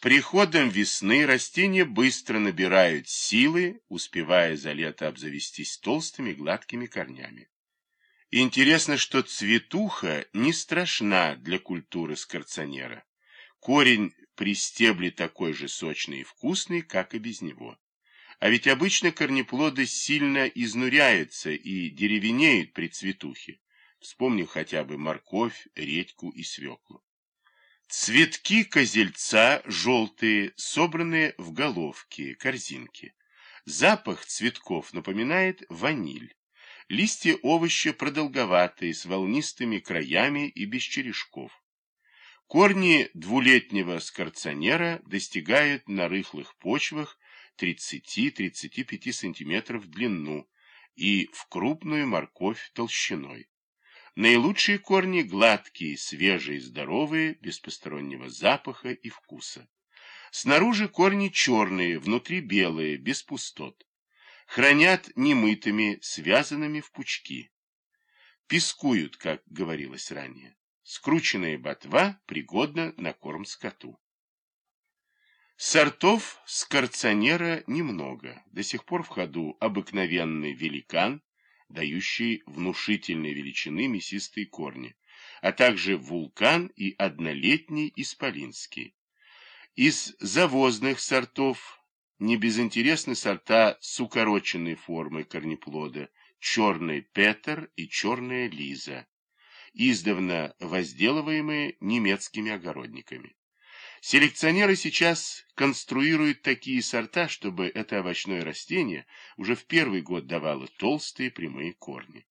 приходом весны растения быстро набирают силы, успевая за лето обзавестись толстыми гладкими корнями. Интересно, что цветуха не страшна для культуры скорционера. Корень при стебле такой же сочный и вкусный, как и без него. А ведь обычно корнеплоды сильно изнуряются и деревенеют при цветухе. Вспомни хотя бы морковь, редьку и свеклу. Цветки козельца желтые, собранные в головки, корзинки. Запах цветков напоминает ваниль. Листья овоща продолговатые, с волнистыми краями и без черешков. Корни двулетнего скорционера достигают на рыхлых почвах 30-35 см в длину и в крупную морковь толщиной. Наилучшие корни гладкие, свежие, здоровые, без постороннего запаха и вкуса. Снаружи корни черные, внутри белые, без пустот. Хранят немытыми, связанными в пучки. Пескуют, как говорилось ранее. Скрученная ботва пригодна на корм скоту. Сортов скорционера немного. До сих пор в ходу обыкновенный великан, дающий внушительной величины мясистые корни, а также вулкан и однолетний исполинский. Из завозных сортов не безинтересны сорта с укороченной формой корнеплода, черный Петер и черная Лиза, издавна возделываемые немецкими огородниками. Селекционеры сейчас конструируют такие сорта, чтобы это овощное растение уже в первый год давало толстые прямые корни.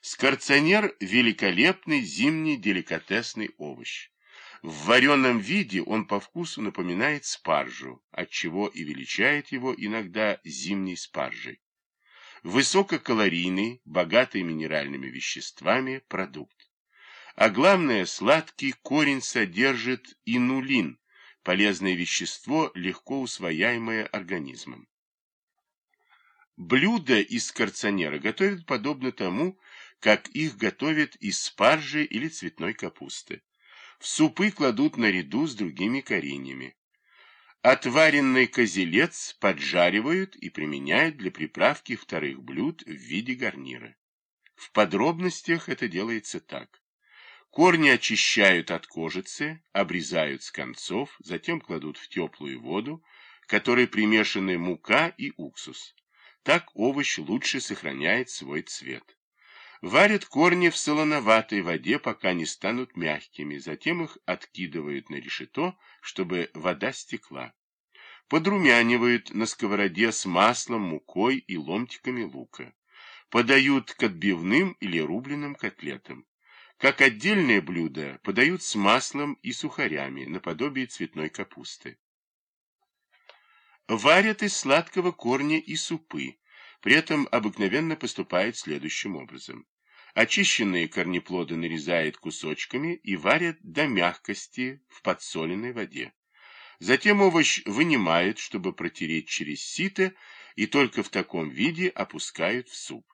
Скорционер – великолепный зимний деликатесный овощ. В вареном виде он по вкусу напоминает спаржу, отчего и величает его иногда зимней спаржей. Высококалорийный, богатый минеральными веществами продукт. А главное, сладкий корень содержит инулин, полезное вещество, легко усвояемое организмом. Блюда из карцанера готовят подобно тому, как их готовят из спаржи или цветной капусты. В супы кладут наряду с другими кореньями. Отваренный козелец поджаривают и применяют для приправки вторых блюд в виде гарнира. В подробностях это делается так. Корни очищают от кожицы, обрезают с концов, затем кладут в теплую воду, которой примешаны мука и уксус. Так овощ лучше сохраняет свой цвет. Варят корни в солоноватой воде, пока не станут мягкими, затем их откидывают на решето, чтобы вода стекла. Подрумянивают на сковороде с маслом, мукой и ломтиками лука. Подают к отбивным или рубленым котлетам. Как отдельное блюдо подают с маслом и сухарями, наподобие цветной капусты. Варят из сладкого корня и супы, при этом обыкновенно поступают следующим образом. Очищенные корнеплоды нарезают кусочками и варят до мягкости в подсоленной воде. Затем овощ вынимают, чтобы протереть через сито, и только в таком виде опускают в суп.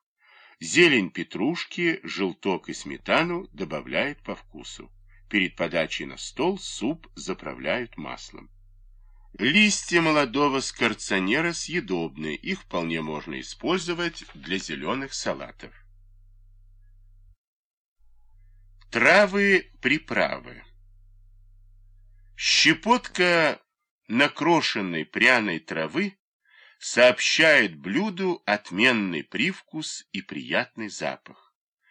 Зелень петрушки, желток и сметану добавляют по вкусу. Перед подачей на стол суп заправляют маслом. Листья молодого скорционера съедобны, их вполне можно использовать для зеленых салатов. Травы-приправы Щепотка накрошенной пряной травы сообщает блюду отменный привкус и приятный запах.